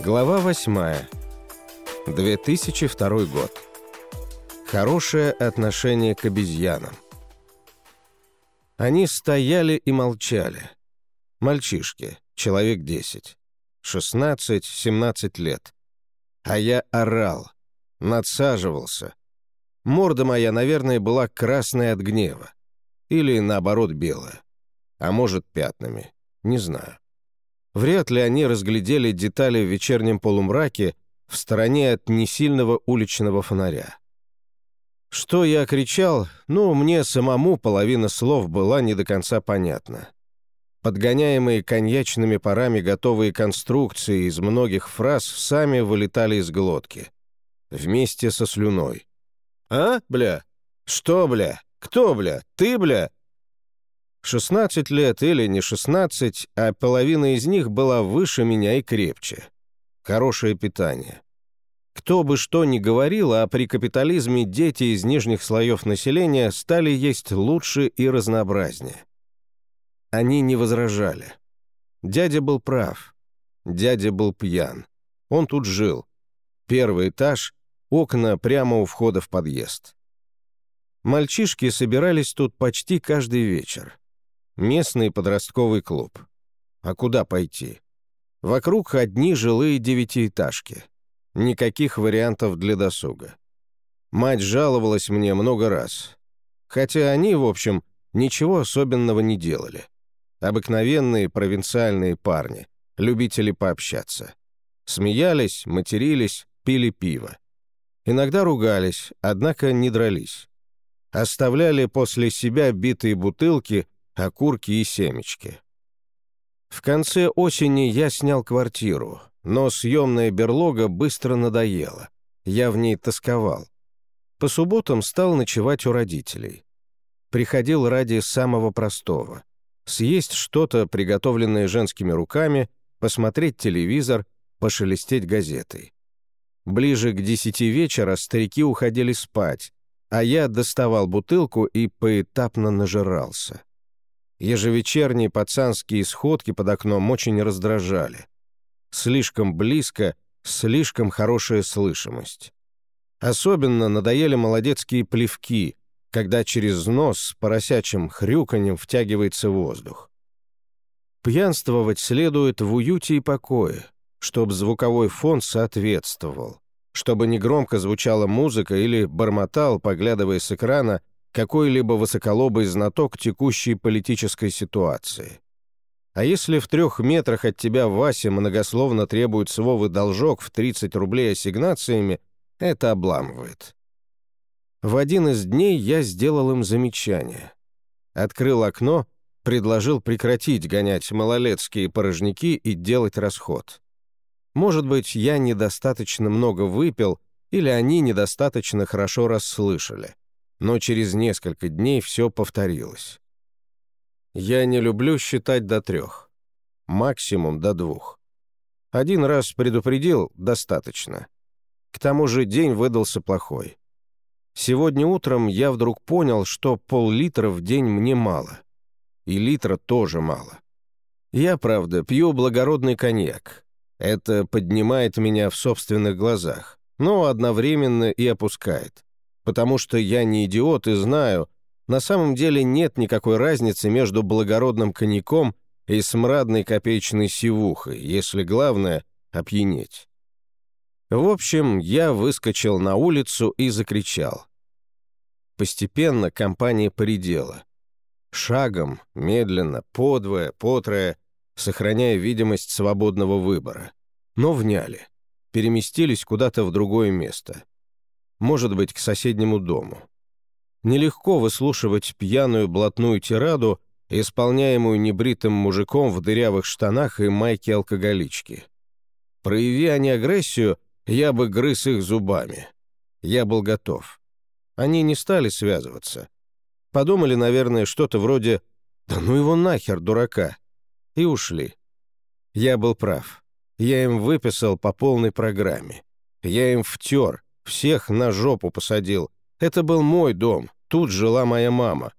Глава 8. 2002 год. Хорошее отношение к обезьянам. Они стояли и молчали. Мальчишки, человек 10, 16-17 лет. А я орал, надсаживался. Морда моя, наверное, была красная от гнева. Или, наоборот, белая. А может, пятнами. Не знаю. Вряд ли они разглядели детали в вечернем полумраке в стороне от несильного уличного фонаря. Что я кричал, ну, мне самому половина слов была не до конца понятна. Подгоняемые коньячными парами готовые конструкции из многих фраз сами вылетали из глотки. Вместе со слюной. «А, бля? Что, бля? Кто, бля? Ты, бля? 16 лет или не 16, а половина из них была выше меня и крепче. Хорошее питание. Кто бы что ни говорил, а при капитализме дети из нижних слоев населения стали есть лучше и разнообразнее. Они не возражали. Дядя был прав. Дядя был пьян. Он тут жил. Первый этаж, окна прямо у входа в подъезд. Мальчишки собирались тут почти каждый вечер. Местный подростковый клуб. А куда пойти? Вокруг одни жилые девятиэтажки. Никаких вариантов для досуга. Мать жаловалась мне много раз. Хотя они, в общем, ничего особенного не делали. Обыкновенные провинциальные парни, любители пообщаться. Смеялись, матерились, пили пиво. Иногда ругались, однако не дрались. Оставляли после себя битые бутылки окурки и семечки. В конце осени я снял квартиру, но съемная берлога быстро надоела. Я в ней тосковал. По субботам стал ночевать у родителей. Приходил ради самого простого. Съесть что-то, приготовленное женскими руками, посмотреть телевизор, пошелестеть газетой. Ближе к десяти вечера старики уходили спать, а я доставал бутылку и поэтапно нажирался. Ежевечерние пацанские сходки под окном очень раздражали. Слишком близко, слишком хорошая слышимость. Особенно надоели молодецкие плевки, когда через нос с поросячим хрюканьем втягивается воздух. Пьянствовать следует в уюте и покое, чтобы звуковой фон соответствовал, чтобы негромко звучала музыка или бормотал, поглядывая с экрана, какой-либо высоколобый знаток текущей политической ситуации. А если в трех метрах от тебя Вася многословно требует свой должок в 30 рублей ассигнациями, это обламывает. В один из дней я сделал им замечание. Открыл окно, предложил прекратить гонять малолетские порожники и делать расход. Может быть, я недостаточно много выпил, или они недостаточно хорошо расслышали но через несколько дней все повторилось. Я не люблю считать до трех. Максимум до двух. Один раз предупредил — достаточно. К тому же день выдался плохой. Сегодня утром я вдруг понял, что пол-литра в день мне мало. И литра тоже мало. Я, правда, пью благородный коньяк. Это поднимает меня в собственных глазах, но одновременно и опускает потому что я не идиот и знаю, на самом деле нет никакой разницы между благородным коньяком и смрадной копеечной сивухой, если главное — опьянеть. В общем, я выскочил на улицу и закричал. Постепенно компания поредела. Шагом, медленно, подвое, потрое, сохраняя видимость свободного выбора. Но вняли. Переместились куда-то в другое место может быть, к соседнему дому. Нелегко выслушивать пьяную блатную тираду, исполняемую небритым мужиком в дырявых штанах и майке алкоголички. Прояви они агрессию, я бы грыз их зубами. Я был готов. Они не стали связываться. Подумали, наверное, что-то вроде «Да ну его нахер, дурака!» и ушли. Я был прав. Я им выписал по полной программе. Я им втер, всех на жопу посадил. Это был мой дом, тут жила моя мама.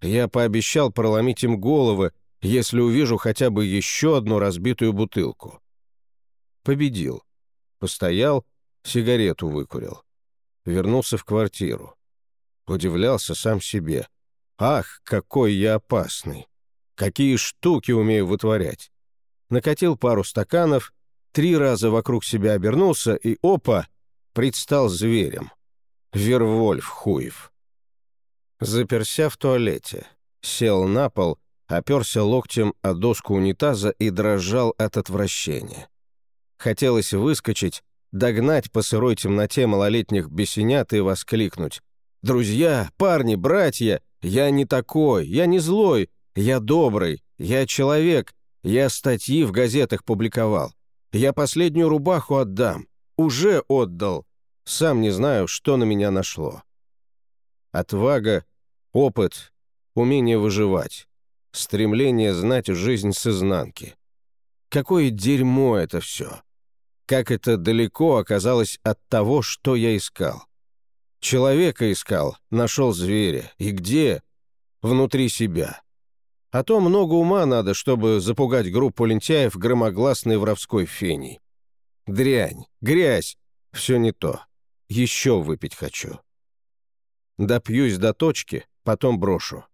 Я пообещал проломить им головы, если увижу хотя бы еще одну разбитую бутылку. Победил. Постоял, сигарету выкурил. Вернулся в квартиру. Удивлялся сам себе. Ах, какой я опасный! Какие штуки умею вытворять! Накатил пару стаканов, три раза вокруг себя обернулся и, опа, предстал зверем. Вервольф хуев. Заперся в туалете. Сел на пол, оперся локтем о доску унитаза и дрожал от отвращения. Хотелось выскочить, догнать по сырой темноте малолетних бесенят и воскликнуть. «Друзья, парни, братья, я не такой, я не злой, я добрый, я человек, я статьи в газетах публиковал. Я последнюю рубаху отдам, уже отдал. Сам не знаю, что на меня нашло». Отвага, опыт, умение выживать, стремление знать жизнь с изнанки. Какое дерьмо это все! Как это далеко оказалось от того, что я искал. Человека искал, нашел зверя. И где? Внутри себя. А то много ума надо, чтобы запугать группу лентяев громогласной воровской феней. Дрянь, грязь, все не то. Еще выпить хочу. Допьюсь до точки, потом брошу.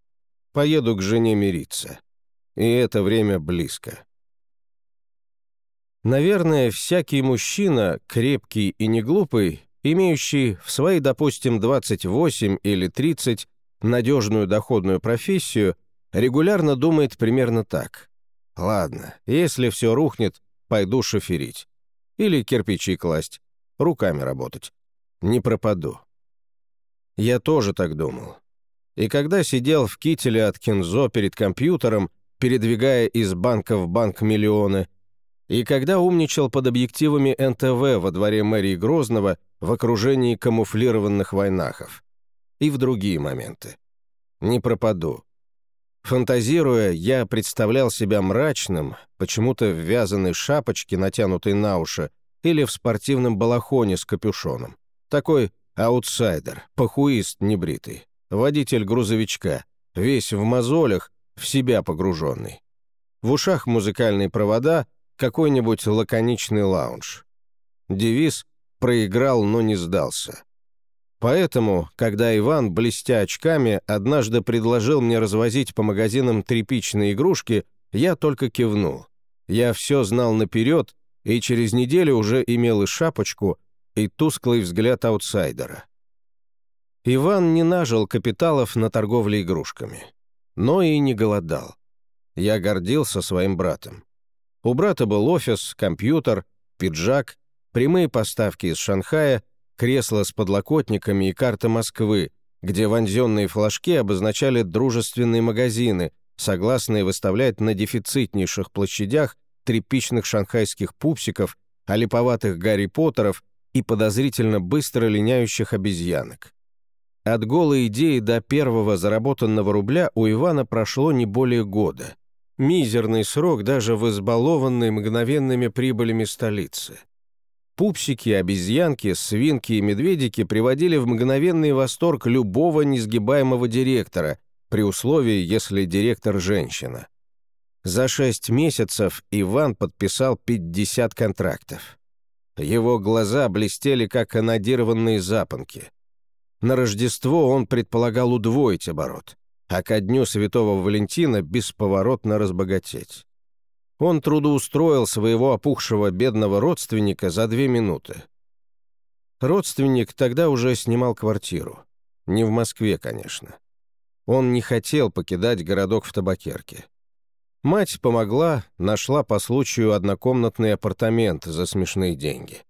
Поеду к жене мириться. И это время близко. Наверное, всякий мужчина, крепкий и неглупый, имеющий в свои, допустим, 28 или 30 надежную доходную профессию, регулярно думает примерно так. «Ладно, если все рухнет, пойду шоферить. Или кирпичи класть, руками работать. Не пропаду». Я тоже так думал. И когда сидел в кителе от Кинзо перед компьютером, передвигая из банка в банк миллионы, и когда умничал под объективами НТВ во дворе мэрии Грозного в окружении камуфлированных войнахов. И в другие моменты. Не пропаду. Фантазируя, я представлял себя мрачным, почему-то в вязаной шапочке, натянутой на уши, или в спортивном балахоне с капюшоном. Такой аутсайдер, похуист небритый, водитель грузовичка, весь в мозолях, в себя погруженный. В ушах музыкальные провода, какой-нибудь лаконичный лаунж. Девиз «Проиграл, но не сдался». Поэтому, когда Иван, блестя очками, однажды предложил мне развозить по магазинам тряпичные игрушки, я только кивнул. Я все знал наперед, и через неделю уже имел и шапочку, и тусклый взгляд аутсайдера. Иван не нажил капиталов на торговле игрушками, но и не голодал. Я гордился своим братом. У брата был офис, компьютер, пиджак, прямые поставки из Шанхая, кресло с подлокотниками и карта Москвы, где вонзенные флажки обозначали дружественные магазины, согласные выставлять на дефицитнейших площадях тряпичных шанхайских пупсиков, а липоватых Гарри Поттеров и подозрительно быстро линяющих обезьянок. От голой идеи до первого заработанного рубля у Ивана прошло не более года. Мизерный срок даже в избалованной мгновенными прибылями столицы. Пупсики, обезьянки, свинки и медведики приводили в мгновенный восторг любого несгибаемого директора, при условии, если директор – женщина. За шесть месяцев Иван подписал 50 контрактов. Его глаза блестели, как анодированные запонки. На Рождество он предполагал удвоить оборот а ко дню Святого Валентина бесповоротно разбогатеть. Он трудоустроил своего опухшего бедного родственника за две минуты. Родственник тогда уже снимал квартиру. Не в Москве, конечно. Он не хотел покидать городок в табакерке. Мать помогла, нашла по случаю однокомнатный апартамент за смешные деньги.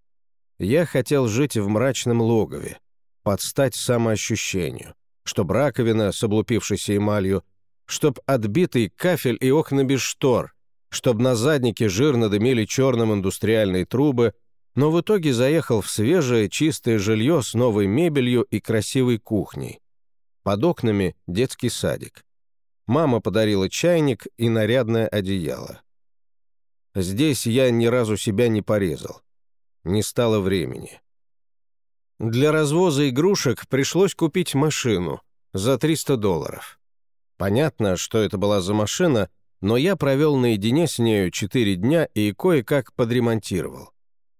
Я хотел жить в мрачном логове, подстать самоощущению чтоб раковина с облупившейся эмалью, чтоб отбитый кафель и окна без штор, чтоб на заднике жирно дымили черным индустриальные трубы, но в итоге заехал в свежее чистое жилье с новой мебелью и красивой кухней. Под окнами детский садик. Мама подарила чайник и нарядное одеяло. Здесь я ни разу себя не порезал. Не стало времени. Для развоза игрушек пришлось купить машину за 300 долларов. Понятно, что это была за машина, но я провел наедине с нею 4 дня и кое-как подремонтировал.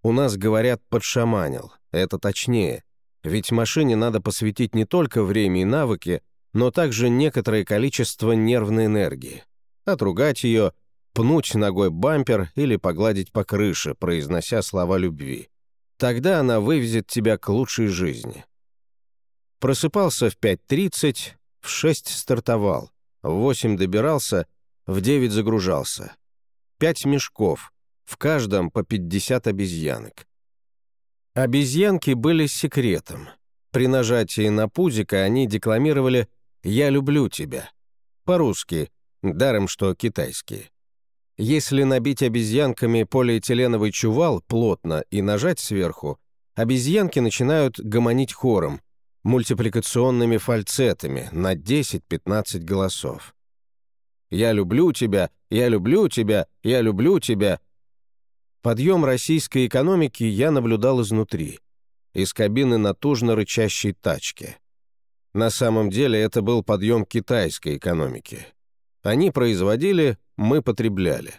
У нас говорят «подшаманил». Это точнее. Ведь машине надо посвятить не только время и навыки, но также некоторое количество нервной энергии. Отругать ее, пнуть ногой бампер или погладить по крыше, произнося слова любви. Тогда она вывезет тебя к лучшей жизни. Просыпался в 5.30, в 6 стартовал, в 8 добирался, в 9 загружался. Пять мешков, в каждом по 50 обезьянок. Обезьянки были секретом. При нажатии на пузико они декламировали «Я люблю тебя». По-русски, даром что китайские. Если набить обезьянками полиэтиленовый чувал плотно и нажать сверху, обезьянки начинают гомонить хором, мультипликационными фальцетами на 10-15 голосов. «Я люблю тебя, я люблю тебя, я люблю тебя», Подъем российской экономики я наблюдал изнутри, из кабины натужно рычащей тачки. На самом деле это был подъем китайской экономики. Они производили, мы потребляли.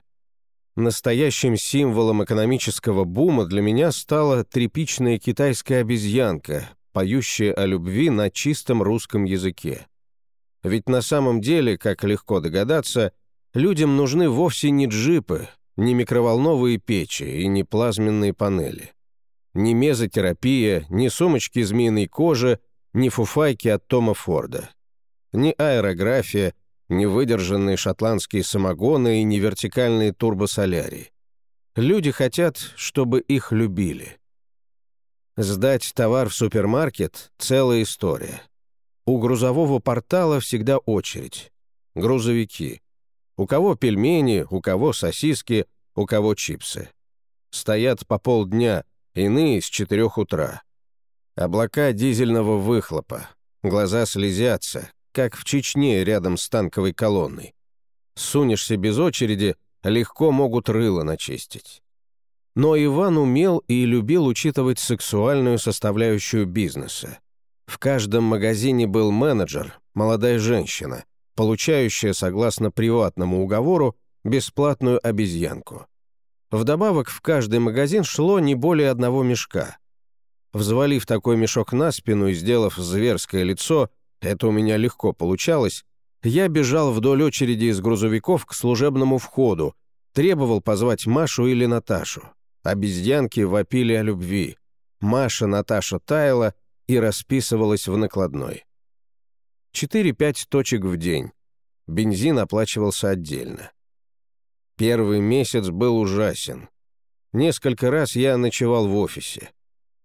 Настоящим символом экономического бума для меня стала тряпичная китайская обезьянка, поющая о любви на чистом русском языке. Ведь на самом деле, как легко догадаться, людям нужны вовсе не джипы, ни микроволновые печи и ни плазменные панели. Ни мезотерапия, ни сумочки змеиной кожи, ни фуфайки от Тома Форда. Ни аэрография, ни выдержанные шотландские самогоны и ни вертикальные турбосолярии. Люди хотят, чтобы их любили. Сдать товар в супермаркет — целая история. У грузового портала всегда очередь. Грузовики. У кого пельмени, у кого сосиски, у кого чипсы. Стоят по полдня, иные с четырех утра. Облака дизельного выхлопа, глаза слезятся, как в Чечне рядом с танковой колонной. Сунешься без очереди, легко могут рыло начистить. Но Иван умел и любил учитывать сексуальную составляющую бизнеса. В каждом магазине был менеджер, молодая женщина — получающая, согласно приватному уговору, бесплатную обезьянку. Вдобавок в каждый магазин шло не более одного мешка. Взвалив такой мешок на спину и сделав зверское лицо, это у меня легко получалось, я бежал вдоль очереди из грузовиков к служебному входу, требовал позвать Машу или Наташу. Обезьянки вопили о любви. Маша Наташа таяла и расписывалась в накладной. 4-5 точек в день. Бензин оплачивался отдельно. Первый месяц был ужасен. Несколько раз я ночевал в офисе.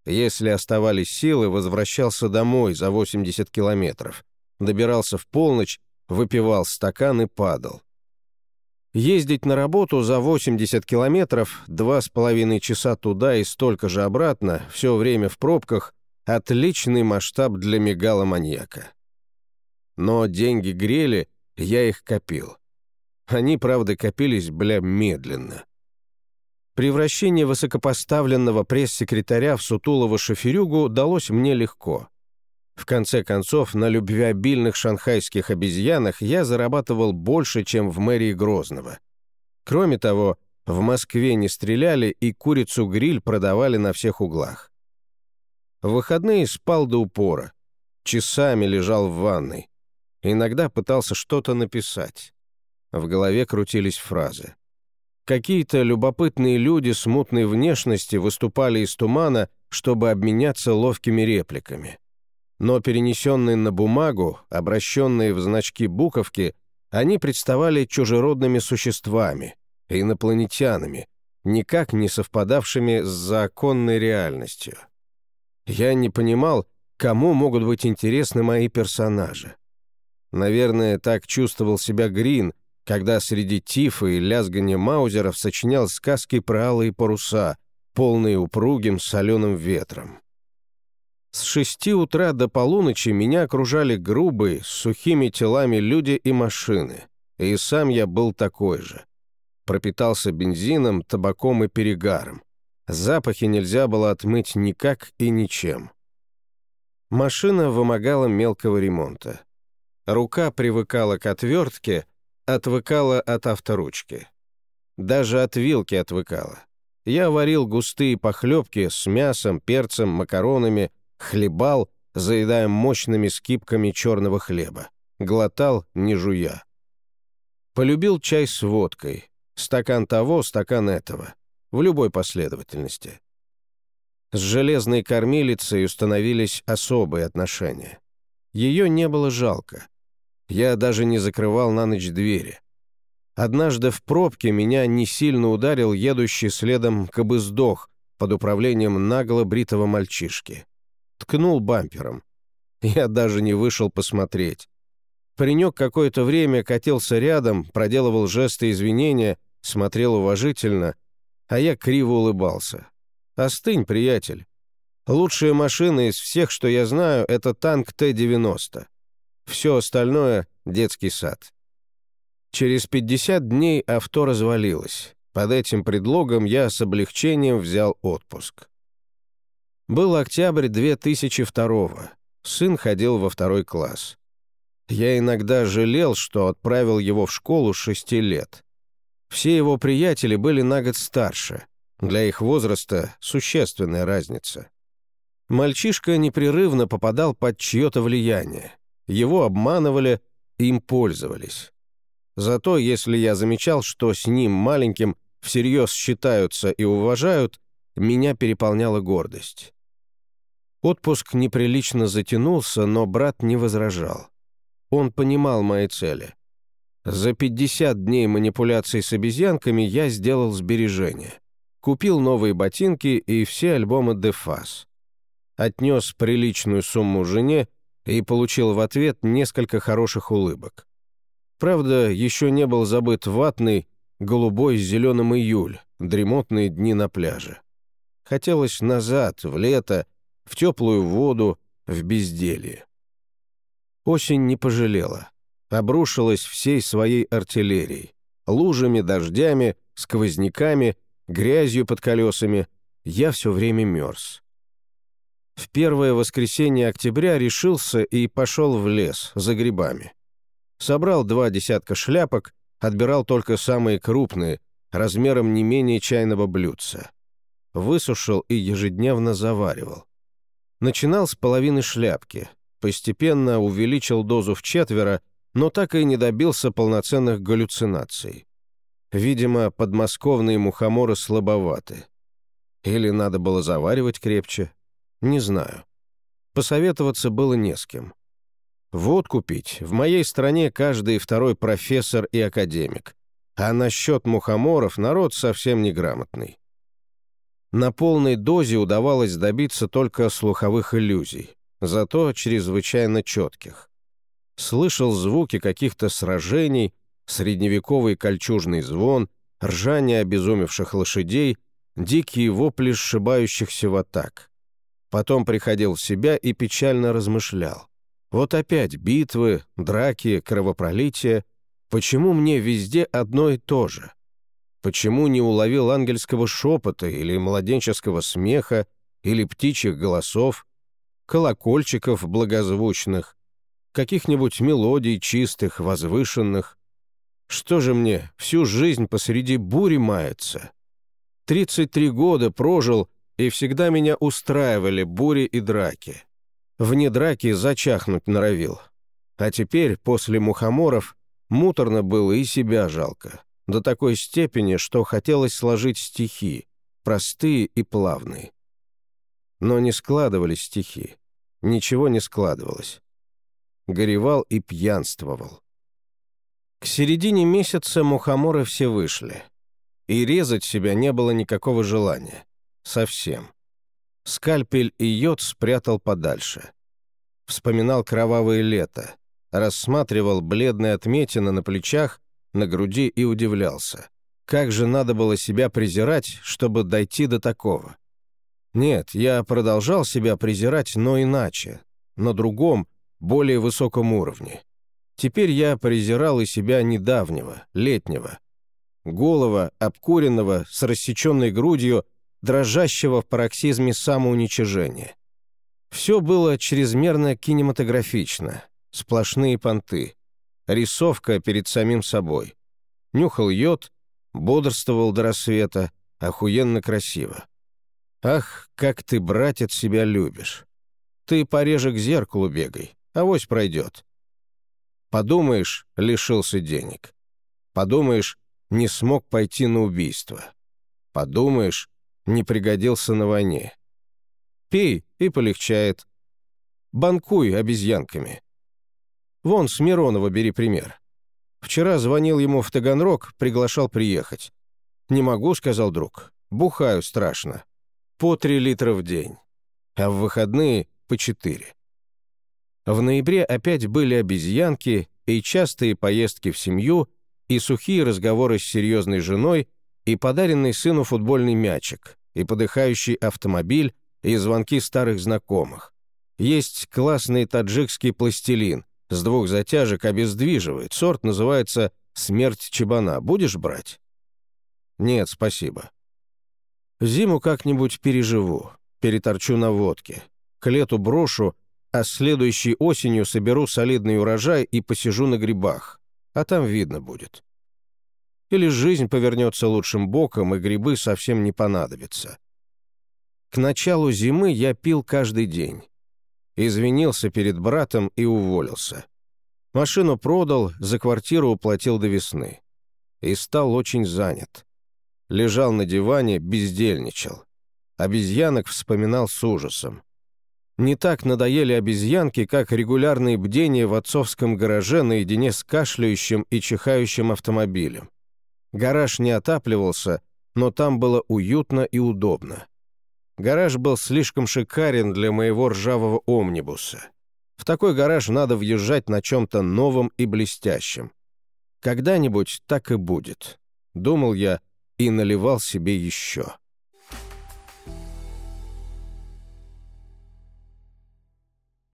Если оставались силы, возвращался домой за 80 километров. Добирался в полночь, выпивал стакан и падал. Ездить на работу за 80 километров, два с половиной часа туда и столько же обратно, все время в пробках — отличный масштаб для мегаломаньяка. Но деньги грели, я их копил. Они, правда, копились, бля, медленно. Превращение высокопоставленного пресс-секретаря в сутулого шоферюгу далось мне легко. В конце концов, на любвеобильных шанхайских обезьянах я зарабатывал больше, чем в мэрии Грозного. Кроме того, в Москве не стреляли и курицу-гриль продавали на всех углах. В выходные спал до упора. Часами лежал в ванной. Иногда пытался что-то написать. В голове крутились фразы. Какие-то любопытные люди смутной внешности выступали из тумана, чтобы обменяться ловкими репликами. Но перенесенные на бумагу, обращенные в значки буковки, они представали чужеродными существами, инопланетянами, никак не совпадавшими с законной реальностью. Я не понимал, кому могут быть интересны мои персонажи. Наверное, так чувствовал себя Грин, когда среди тифа и лязгания маузеров сочинял сказки про алые паруса, полные упругим соленым ветром. С шести утра до полуночи меня окружали грубые, с сухими телами люди и машины, и сам я был такой же. Пропитался бензином, табаком и перегаром. Запахи нельзя было отмыть никак и ничем. Машина вымогала мелкого ремонта. Рука привыкала к отвертке, отвыкала от авторучки. Даже от вилки отвыкала. Я варил густые похлебки с мясом, перцем, макаронами, хлебал, заедая мощными скипками черного хлеба. Глотал, не жуя. Полюбил чай с водкой. Стакан того, стакан этого. В любой последовательности. С железной кормилицей установились особые отношения. Ее не было жалко. Я даже не закрывал на ночь двери. Однажды в пробке меня не сильно ударил едущий следом кобыздох под управлением нагло бритого мальчишки. Ткнул бампером. Я даже не вышел посмотреть. Паренек какое-то время катился рядом, проделывал жесты извинения, смотрел уважительно, а я криво улыбался. «Остынь, приятель. Лучшая машина из всех, что я знаю, это танк Т-90. Все остальное — детский сад». Через 50 дней авто развалилось. Под этим предлогом я с облегчением взял отпуск. Был октябрь 2002-го. Сын ходил во второй класс. Я иногда жалел, что отправил его в школу с шести лет. Все его приятели были на год старше. Для их возраста существенная разница. Мальчишка непрерывно попадал под чье-то влияние. Его обманывали, им пользовались. Зато если я замечал, что с ним маленьким всерьез считаются и уважают, меня переполняла гордость. Отпуск неприлично затянулся, но брат не возражал. Он понимал мои цели. За 50 дней манипуляций с обезьянками я сделал сбережения. Купил новые ботинки и все альбомы «Дефас». Отнес приличную сумму жене и получил в ответ несколько хороших улыбок. Правда, еще не был забыт ватный, голубой с зеленым июль, дремотные дни на пляже. Хотелось назад, в лето, в теплую воду, в безделье. Осень не пожалела. Обрушилась всей своей артиллерией. Лужами, дождями, сквозняками, грязью под колесами. Я все время мерз. В первое воскресенье октября решился и пошел в лес за грибами. Собрал два десятка шляпок, отбирал только самые крупные, размером не менее чайного блюдца. Высушил и ежедневно заваривал. Начинал с половины шляпки, постепенно увеличил дозу в четверо, но так и не добился полноценных галлюцинаций. Видимо, подмосковные мухоморы слабоваты. Или надо было заваривать крепче? Не знаю. Посоветоваться было не с кем. Водку пить в моей стране каждый второй профессор и академик. А насчет мухоморов народ совсем неграмотный. На полной дозе удавалось добиться только слуховых иллюзий, зато чрезвычайно четких. Слышал звуки каких-то сражений, средневековый кольчужный звон, ржание обезумевших лошадей, дикие вопли сшибающихся в атак. Потом приходил в себя и печально размышлял. Вот опять битвы, драки, кровопролитие. Почему мне везде одно и то же? Почему не уловил ангельского шепота или младенческого смеха, или птичьих голосов, колокольчиков благозвучных, каких-нибудь мелодий чистых, возвышенных? Что же мне всю жизнь посреди бури мается? 33 года прожил, и всегда меня устраивали бури и драки. Вне драки зачахнуть норовил. А теперь, после мухоморов, муторно было и себя жалко. До такой степени, что хотелось сложить стихи, простые и плавные. Но не складывались стихи. Ничего не складывалось. Горевал и пьянствовал. К середине месяца мухоморы все вышли. И резать себя не было никакого желания. Совсем. Скальпель и йод спрятал подальше. Вспоминал кровавое лето, рассматривал бледные отметины на плечах, на груди и удивлялся. Как же надо было себя презирать, чтобы дойти до такого? Нет, я продолжал себя презирать, но иначе, на другом, более высоком уровне. Теперь я презирал и себя недавнего, летнего. Голого, обкуренного, с рассеченной грудью, дрожащего в пароксизме самоуничижения. Все было чрезмерно кинематографично, сплошные понты, рисовка перед самим собой. Нюхал йод, бодрствовал до рассвета, охуенно красиво. Ах, как ты, братец, себя любишь. Ты пореже к зеркалу бегай, авось пройдет. Подумаешь, лишился денег. Подумаешь, не смог пойти на убийство. Подумаешь, не пригодился на войне. Пей, и полегчает. Банкуй обезьянками. Вон, с Миронова бери пример. Вчера звонил ему в Таганрог, приглашал приехать. «Не могу», — сказал друг. «Бухаю страшно. По три литра в день. А в выходные — по четыре». В ноябре опять были обезьянки и частые поездки в семью, и сухие разговоры с серьезной женой, и подаренный сыну футбольный мячик, и подыхающий автомобиль, и звонки старых знакомых. Есть классный таджикский пластилин, с двух затяжек обездвиживает, сорт называется «Смерть чебана». Будешь брать? Нет, спасибо. Зиму как-нибудь переживу, переторчу на водке. К лету брошу, а следующей осенью соберу солидный урожай и посижу на грибах, а там видно будет. Или жизнь повернется лучшим боком, и грибы совсем не понадобятся. К началу зимы я пил каждый день. Извинился перед братом и уволился. Машину продал, за квартиру уплатил до весны. И стал очень занят. Лежал на диване, бездельничал. Обезьянок вспоминал с ужасом. Не так надоели обезьянки, как регулярные бдения в отцовском гараже наедине с кашляющим и чихающим автомобилем. Гараж не отапливался, но там было уютно и удобно. Гараж был слишком шикарен для моего ржавого омнибуса. В такой гараж надо въезжать на чем-то новом и блестящем. Когда-нибудь так и будет, думал я и наливал себе еще.